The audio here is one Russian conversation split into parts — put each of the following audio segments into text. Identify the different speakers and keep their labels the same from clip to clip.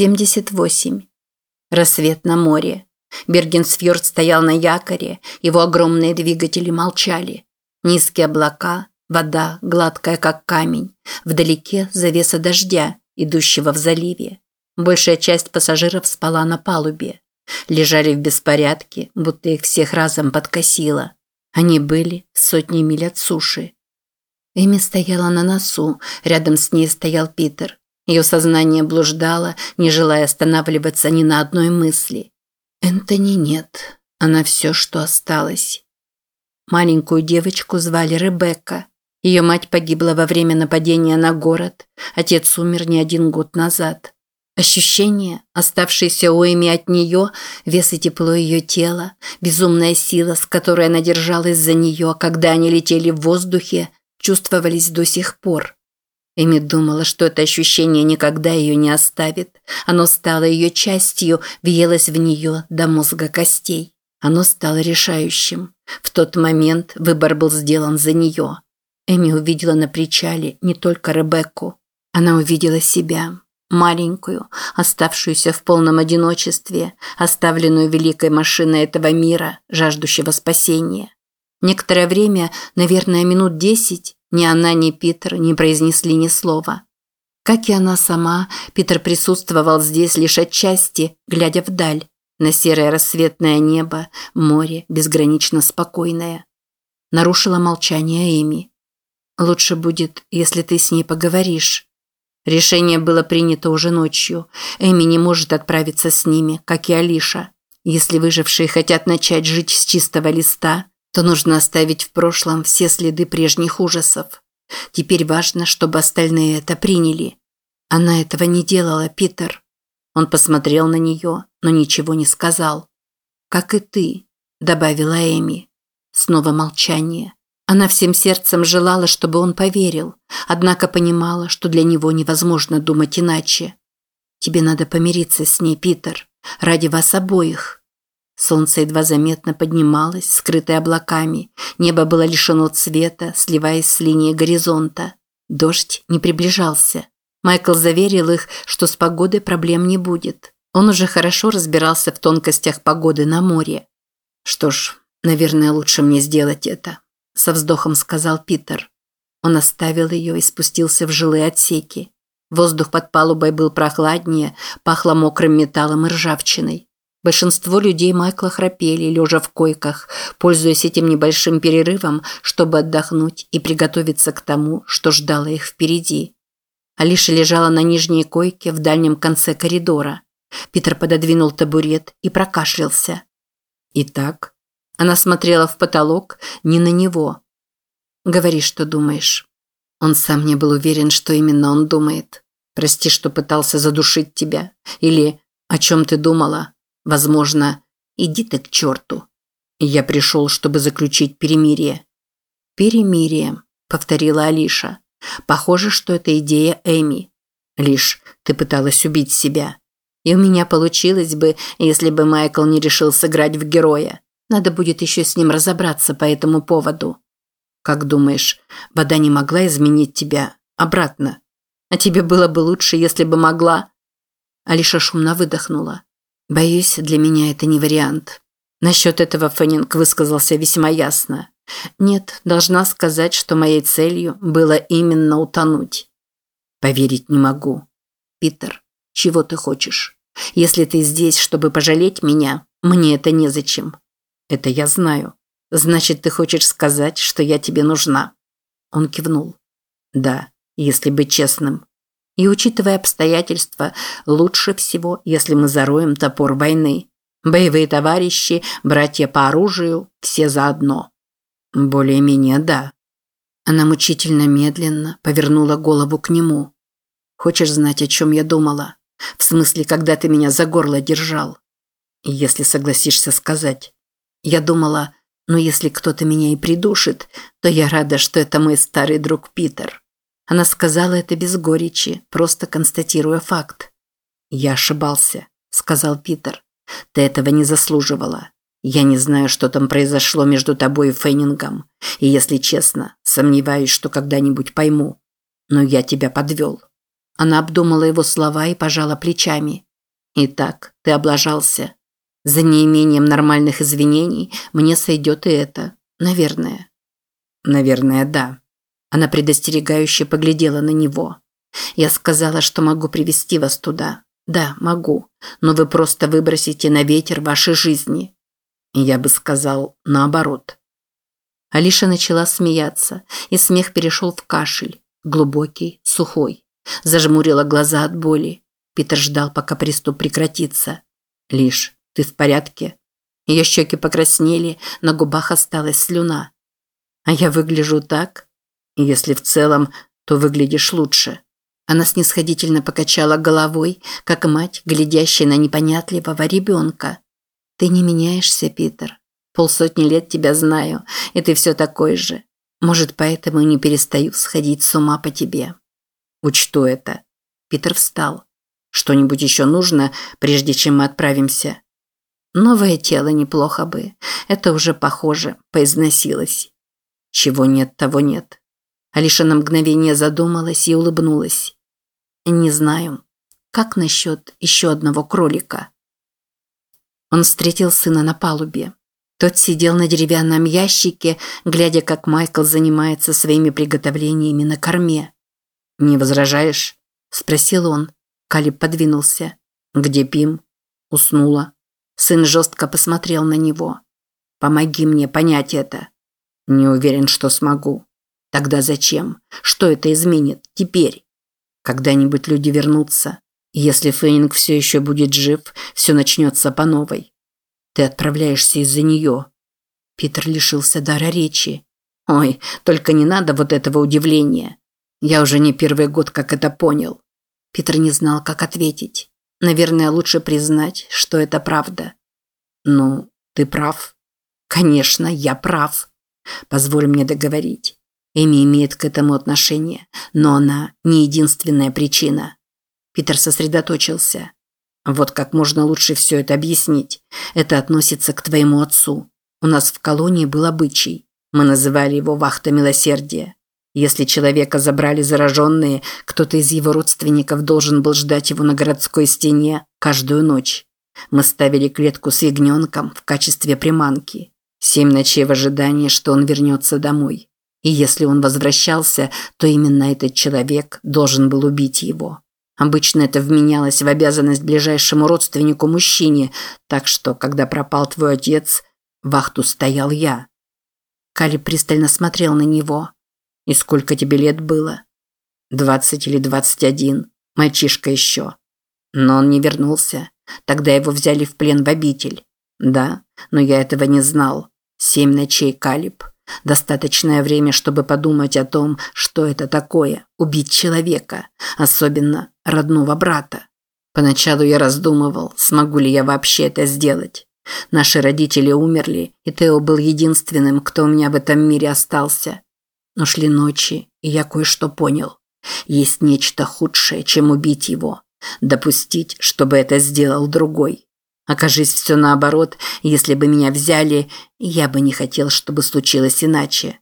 Speaker 1: 78. Рассвет на море. Бергенсфьорд стоял на якоре, его огромные двигатели молчали. Низкие облака, вода, гладкая как камень, вдалеке завеса дождя, идущего в заливе. Большая часть пассажиров спала на палубе. Лежали в беспорядке, будто их всех разом подкосило. Они были сотни миль от суши. Эми стояла на носу, рядом с ней стоял Питер. Ее сознание блуждало, не желая останавливаться ни на одной мысли. Энтони нет. Она все, что осталось. Маленькую девочку звали Ребекка. Ее мать погибла во время нападения на город. Отец умер не один год назад. Ощущение, оставшееся у Эми от нее, вес и тепло ее тела, безумная сила, с которой она держалась за нее, когда они летели в воздухе, чувствовались до сих пор. Эми думала, что это ощущение никогда ее не оставит. Оно стало ее частью, въелось в нее до мозга костей. Оно стало решающим. В тот момент выбор был сделан за нее. Эми увидела на причале не только Ребекку. Она увидела себя, маленькую, оставшуюся в полном одиночестве, оставленную великой машиной этого мира, жаждущего спасения. Некоторое время, наверное, минут десять, ни она, ни Питер не произнесли ни слова. Как и она сама, Питер присутствовал здесь лишь отчасти, глядя вдаль, на серое рассветное небо, море безгранично спокойное. Нарушила молчание Эми. «Лучше будет, если ты с ней поговоришь». Решение было принято уже ночью. Эми не может отправиться с ними, как и Алиша. Если выжившие хотят начать жить с чистого листа, то нужно оставить в прошлом все следы прежних ужасов. Теперь важно, чтобы остальные это приняли. Она этого не делала, Питер. Он посмотрел на нее, но ничего не сказал. «Как и ты», – добавила Эми. Снова молчание. Она всем сердцем желала, чтобы он поверил, однако понимала, что для него невозможно думать иначе. «Тебе надо помириться с ней, Питер, ради вас обоих». Солнце едва заметно поднималось, скрытое облаками. Небо было лишено цвета, сливаясь с линией горизонта. Дождь не приближался. Майкл заверил их, что с погодой проблем не будет. Он уже хорошо разбирался в тонкостях погоды на море. «Что ж, наверное, лучше мне сделать это», – со вздохом сказал Питер. Он оставил ее и спустился в жилые отсеки. Воздух под палубой был прохладнее, пахло мокрым металлом и ржавчиной. Большинство людей Майкла храпели, лежа в койках, пользуясь этим небольшим перерывом, чтобы отдохнуть и приготовиться к тому, что ждало их впереди. Алиша лежала на нижней койке в дальнем конце коридора. Питер пододвинул табурет и прокашлялся. Итак, она смотрела в потолок, не на него. «Говори, что думаешь». Он сам не был уверен, что именно он думает. «Прости, что пытался задушить тебя». Или «О чем ты думала?» Возможно, иди ты к черту. Я пришел, чтобы заключить перемирие. Перемирие, повторила Алиша. Похоже, что это идея Эми. Лишь ты пыталась убить себя. И у меня получилось бы, если бы Майкл не решил сыграть в героя. Надо будет еще с ним разобраться по этому поводу. Как думаешь, вода не могла изменить тебя обратно? А тебе было бы лучше, если бы могла? Алиша шумно выдохнула. Боюсь, для меня это не вариант. Насчет этого Феннинг высказался весьма ясно. Нет, должна сказать, что моей целью было именно утонуть. Поверить не могу. Питер, чего ты хочешь? Если ты здесь, чтобы пожалеть меня, мне это незачем. Это я знаю. Значит, ты хочешь сказать, что я тебе нужна? Он кивнул. Да, если быть честным. И учитывая обстоятельства, лучше всего, если мы зароем топор войны. Боевые товарищи, братья по оружию, все заодно. Более-менее да. Она мучительно медленно повернула голову к нему. Хочешь знать, о чем я думала? В смысле, когда ты меня за горло держал? Если согласишься сказать. Я думала, ну если кто-то меня и придушит, то я рада, что это мой старый друг Питер. Она сказала это без горечи, просто констатируя факт. «Я ошибался», – сказал Питер. «Ты этого не заслуживала. Я не знаю, что там произошло между тобой и Феннингом, и, если честно, сомневаюсь, что когда-нибудь пойму. Но я тебя подвел». Она обдумала его слова и пожала плечами. Итак, ты облажался. За неимением нормальных извинений мне сойдет и это. Наверное. Наверное, да. Она предостерегающе поглядела на него. Я сказала, что могу привести вас туда. Да, могу. Но вы просто выбросите на ветер ваши жизни. Я бы сказал, наоборот. Алиша начала смеяться, и смех перешел в кашель. Глубокий, сухой. Зажмурила глаза от боли. Питер ждал, пока приступ прекратится. «Лиш, ты в порядке?» Ее щеки покраснели, на губах осталась слюна. «А я выгляжу так?» «Если в целом, то выглядишь лучше». Она снисходительно покачала головой, как мать, глядящая на непонятливого ребенка. «Ты не меняешься, Питер. Полсотни лет тебя знаю, и ты все такой же. Может, поэтому не перестаю сходить с ума по тебе». «Учту это». Питер встал. «Что-нибудь еще нужно, прежде чем мы отправимся?» «Новое тело неплохо бы. Это уже похоже, поизносилось». «Чего нет, того нет». Алиша на мгновение задумалась и улыбнулась. «Не знаю. Как насчет еще одного кролика?» Он встретил сына на палубе. Тот сидел на деревянном ящике, глядя, как Майкл занимается своими приготовлениями на корме. «Не возражаешь?» – спросил он. Калиб подвинулся. «Где Пим?» Уснула. Сын жестко посмотрел на него. «Помоги мне понять это». «Не уверен, что смогу». «Тогда зачем? Что это изменит теперь?» «Когда-нибудь люди вернутся. Если Фейнинг все еще будет жив, все начнется по новой. Ты отправляешься из-за нее». Питер лишился дара речи. «Ой, только не надо вот этого удивления. Я уже не первый год как это понял». Питер не знал, как ответить. Наверное, лучше признать, что это правда. «Ну, ты прав». «Конечно, я прав. Позволь мне договорить. Эми имеет к этому отношение, но она не единственная причина». Питер сосредоточился. Вот как можно лучше все это объяснить. Это относится к твоему отцу. У нас в колонии был обычай. Мы называли его вахта милосердия. Если человека забрали зараженные, кто-то из его родственников должен был ждать его на городской стене каждую ночь. Мы ставили клетку с ягненком в качестве приманки. Семь ночей в ожидании, что он вернется домой. И если он возвращался, то именно этот человек должен был убить его. Обычно это вменялось в обязанность ближайшему родственнику мужчине, так что, когда пропал твой отец, вахту стоял я. Кали пристально смотрел на него. «И сколько тебе лет было?» «Двадцать или двадцать один. Мальчишка еще». Но он не вернулся. Тогда его взяли в плен в обитель. Да, но я этого не знал. Семь ночей Калиб. Достаточное время, чтобы подумать о том, что это такое – убить человека, особенно родного брата. Поначалу я раздумывал, смогу ли я вообще это сделать. Наши родители умерли, и Тео был единственным, кто у меня в этом мире остался. Но шли ночи, и я кое-что понял. Есть нечто худшее, чем убить его. Допустить, чтобы это сделал другой. Окажись все наоборот, если бы меня взяли, я бы не хотел, чтобы случилось иначе.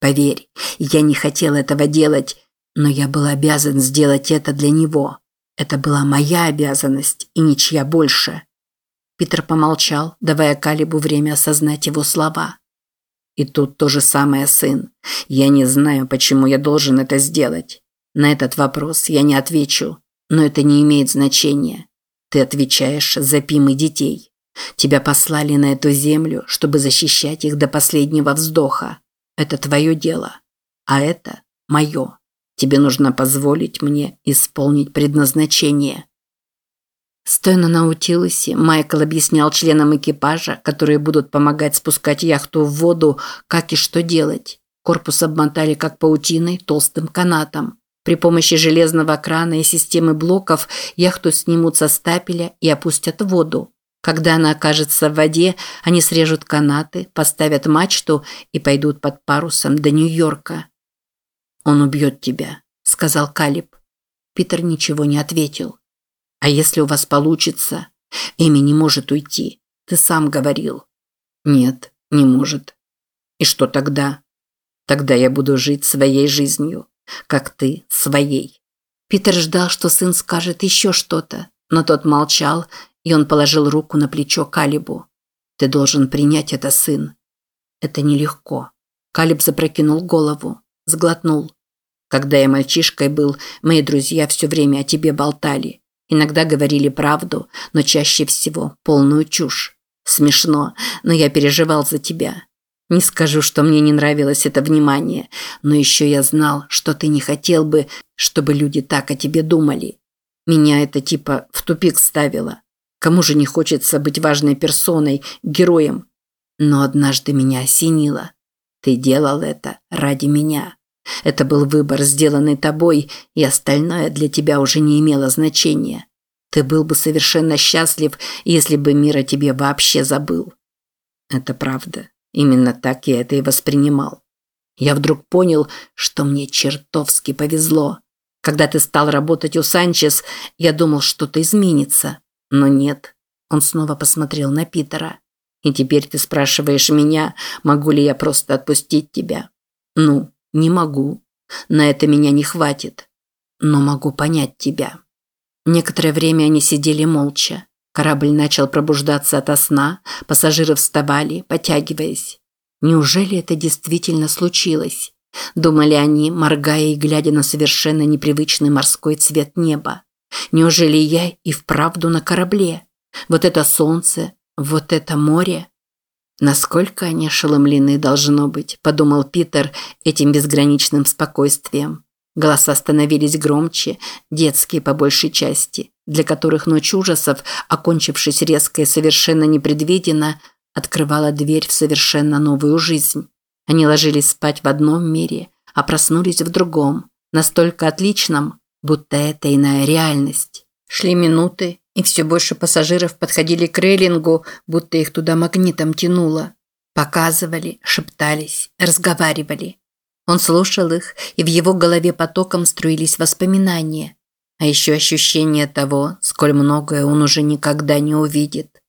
Speaker 1: Поверь, я не хотел этого делать, но я был обязан сделать это для него. Это была моя обязанность и ничья больше. Питер помолчал, давая Калибу время осознать его слова. И тут то же самое, сын. Я не знаю, почему я должен это сделать. На этот вопрос я не отвечу, но это не имеет значения. Ты отвечаешь за Пим и детей. Тебя послали на эту землю, чтобы защищать их до последнего вздоха. Это твое дело. А это мое. Тебе нужно позволить мне исполнить предназначение. Стоя на Наутилусе, Майкл объяснял членам экипажа, которые будут помогать спускать яхту в воду, как и что делать. Корпус обмотали как паутиной толстым канатом. При помощи железного крана и системы блоков яхту снимут со стапеля и опустят в воду. Когда она окажется в воде, они срежут канаты, поставят мачту и пойдут под парусом до Нью-Йорка. «Он убьет тебя», – сказал Калиб. Питер ничего не ответил. «А если у вас получится? Эми не может уйти. Ты сам говорил». «Нет, не может». «И что тогда?» «Тогда я буду жить своей жизнью как ты, своей. Питер ждал, что сын скажет еще что-то, но тот молчал, и он положил руку на плечо Калибу. «Ты должен принять это, сын». «Это нелегко». Калиб запрокинул голову, сглотнул. «Когда я мальчишкой был, мои друзья все время о тебе болтали. Иногда говорили правду, но чаще всего полную чушь. Смешно, но я переживал за тебя. Не скажу, что мне не нравилось это внимание, но еще я знал, что ты не хотел бы, чтобы люди так о тебе думали. Меня это типа в тупик ставило. Кому же не хочется быть важной персоной, героем? Но однажды меня осенило. Ты делал это ради меня. Это был выбор, сделанный тобой, и остальное для тебя уже не имело значения. Ты был бы совершенно счастлив, если бы мир о тебе вообще забыл. Это правда. Именно так я это и воспринимал. Я вдруг понял, что мне чертовски повезло. Когда ты стал работать у Санчес, я думал, что-то изменится. Но нет. Он снова посмотрел на Питера. И теперь ты спрашиваешь меня, могу ли я просто отпустить тебя. Ну, не могу. На это меня не хватит. Но могу понять тебя. Некоторое время они сидели молча. Корабль начал пробуждаться ото сна, пассажиры вставали, потягиваясь. Неужели это действительно случилось? Думали они, моргая и глядя на совершенно непривычный морской цвет неба. Неужели я и вправду на корабле? Вот это солнце, вот это море. Насколько они ошеломлены должно быть, подумал Питер этим безграничным спокойствием. Голоса становились громче, детские по большей части, для которых ночь ужасов, окончившись резко и совершенно непредвиденно, открывала дверь в совершенно новую жизнь. Они ложились спать в одном мире, а проснулись в другом, настолько отличном, будто это иная реальность. Шли минуты, и все больше пассажиров подходили к рейлингу, будто их туда магнитом тянуло. Показывали, шептались, разговаривали. Он слушал их, и в его голове потоком струились воспоминания. А еще ощущение того, сколь многое он уже никогда не увидит.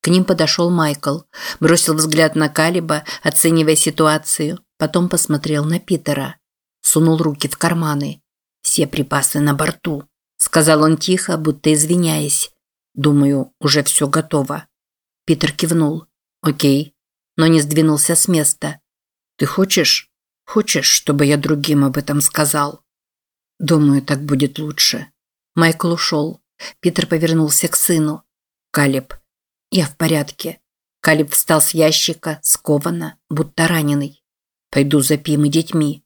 Speaker 1: К ним подошел Майкл, бросил взгляд на Калиба, оценивая ситуацию, потом посмотрел на Питера. Сунул руки в карманы. «Все припасы на борту», – сказал он тихо, будто извиняясь. «Думаю, уже все готово». Питер кивнул. «Окей», но не сдвинулся с места. «Ты хочешь?» Хочешь, чтобы я другим об этом сказал? Думаю, так будет лучше. Майкл ушел. Питер повернулся к сыну. Калиб. Я в порядке. Калиб встал с ящика, скованно, будто раненый. Пойду за Пим и детьми.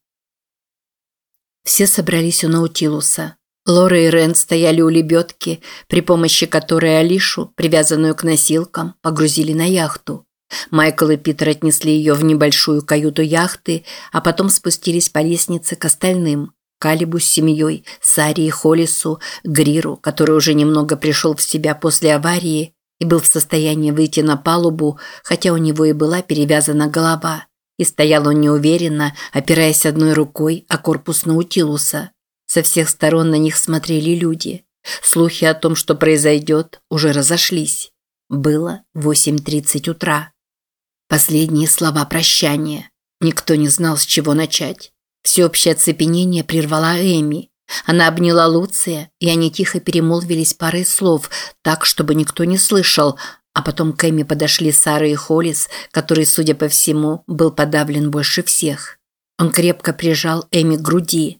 Speaker 1: Все собрались у Наутилуса. Лора и Рен стояли у лебедки, при помощи которой Алишу, привязанную к носилкам, погрузили на яхту. Майкл и Питер отнесли ее в небольшую каюту яхты, а потом спустились по лестнице к остальным. Калибу с семьей, Саре и Холлису, Гриру, который уже немного пришел в себя после аварии и был в состоянии выйти на палубу, хотя у него и была перевязана голова. И стоял он неуверенно, опираясь одной рукой о корпус Наутилуса. Со всех сторон на них смотрели люди. Слухи о том, что произойдет, уже разошлись. Было 8.30 утра. Последние слова прощания. Никто не знал, с чего начать. Всеобщее оцепенение прервала Эми. Она обняла Луция, и они тихо перемолвились парой слов, так, чтобы никто не слышал, а потом к Эми подошли Сара и Холлис, который, судя по всему, был подавлен больше всех. Он крепко прижал Эми к груди.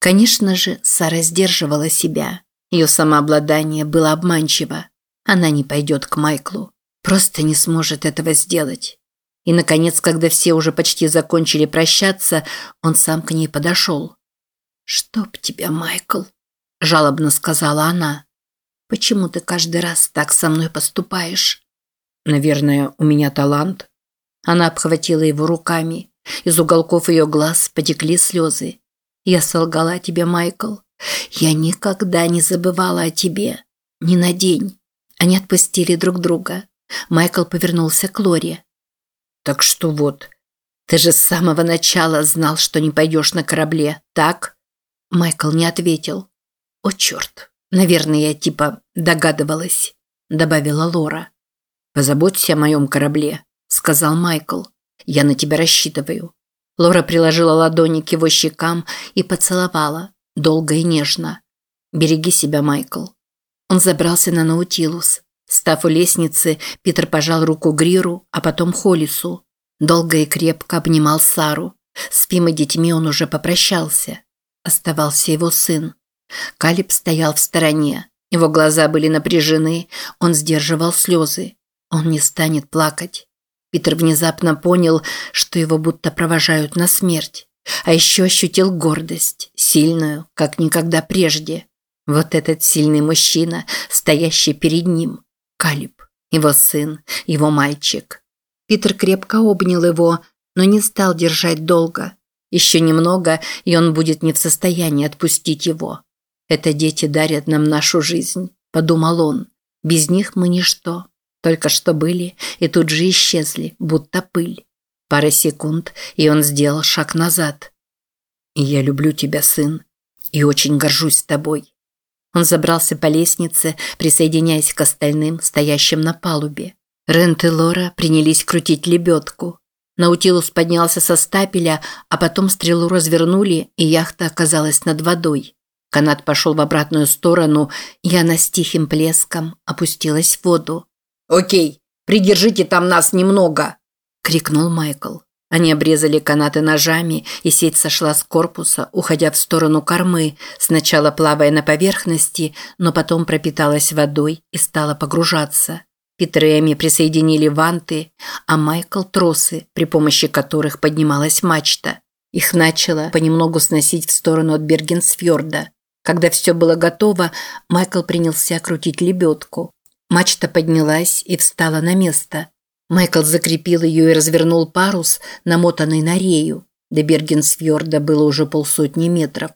Speaker 1: Конечно же, Сара сдерживала себя. Ее самообладание было обманчиво. Она не пойдет к Майклу. Просто не сможет этого сделать. И, наконец, когда все уже почти закончили прощаться, он сам к ней подошел. «Чтоб тебя, Майкл!» – жалобно сказала она. «Почему ты каждый раз так со мной поступаешь?» «Наверное, у меня талант». Она обхватила его руками. Из уголков ее глаз потекли слезы. «Я солгала тебе, Майкл. Я никогда не забывала о тебе. Ни на день». Они отпустили друг друга. Майкл повернулся к Лоре. Так что вот, ты же с самого начала знал, что не пойдешь на корабле, так? Майкл не ответил. О, черт. Наверное, я типа догадывалась, добавила Лора. Позаботься о моем корабле, сказал Майкл. Я на тебя рассчитываю. Лора приложила ладони к его щекам и поцеловала, долго и нежно. Береги себя, Майкл. Он забрался на Наутилус. Став у лестницы, Питер пожал руку Гриру, а потом Холлису. Долго и крепко обнимал Сару. С Пим и детьми он уже попрощался. Оставался его сын. Калиб стоял в стороне. Его глаза были напряжены, он сдерживал слезы. Он не станет плакать. Питер внезапно понял, что его будто провожают на смерть. А еще ощутил гордость, сильную, как никогда прежде. Вот этот сильный мужчина, стоящий перед ним. Калиб, его сын, его мальчик. Питер крепко обнял его, но не стал держать долго. Еще немного, и он будет не в состоянии отпустить его. «Это дети дарят нам нашу жизнь», – подумал он. «Без них мы ничто. Только что были и тут же исчезли, будто пыль. Пара секунд, и он сделал шаг назад. «Я люблю тебя, сын, и очень горжусь тобой». Он забрался по лестнице, присоединяясь к остальным, стоящим на палубе. Рент и Лора принялись крутить лебедку. Наутилус поднялся со стапеля, а потом стрелу развернули, и яхта оказалась над водой. Канат пошел в обратную сторону, и она с тихим плеском опустилась в воду.
Speaker 2: «Окей, придержите там нас немного!»
Speaker 1: – крикнул Майкл. Они обрезали канаты ножами, и сеть сошла с корпуса, уходя в сторону кормы, сначала плавая на поверхности, но потом пропиталась водой и стала погружаться. Питер и Эми присоединили ванты, а Майкл – тросы, при помощи которых поднималась мачта. Их начало понемногу сносить в сторону от Бергенсфьорда. Когда все было готово, Майкл принялся крутить лебедку. Мачта поднялась и встала на место. Майкл закрепил ее и развернул парус, намотанный на рею. До Бергенсфьорда было уже полсотни метров.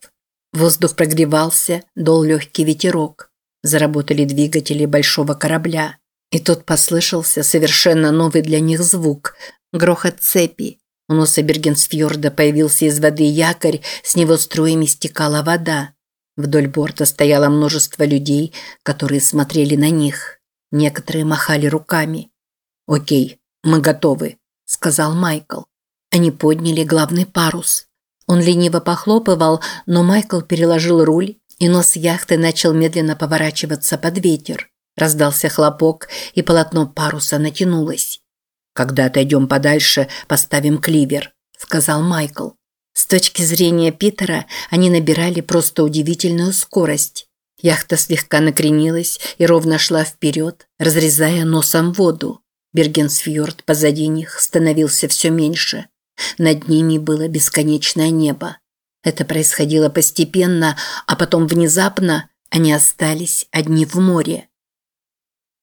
Speaker 1: Воздух прогревался, дол легкий ветерок. Заработали двигатели большого корабля. И тут послышался совершенно новый для них звук – грохот цепи. У носа Бергенсфьорда появился из воды якорь, с него струями стекала вода. Вдоль борта стояло множество людей, которые смотрели на них. Некоторые махали руками. «Окей, мы готовы», – сказал Майкл. Они подняли главный парус. Он лениво похлопывал, но Майкл переложил руль, и нос яхты начал медленно поворачиваться под ветер. Раздался хлопок, и полотно паруса натянулось. «Когда отойдем подальше, поставим кливер», – сказал Майкл. С точки зрения Питера они набирали просто удивительную скорость. Яхта слегка накренилась и ровно шла вперед, разрезая носом воду. Бергенсфьорд позади них становился все меньше. Над ними было бесконечное небо. Это происходило постепенно, а потом внезапно они остались одни в море.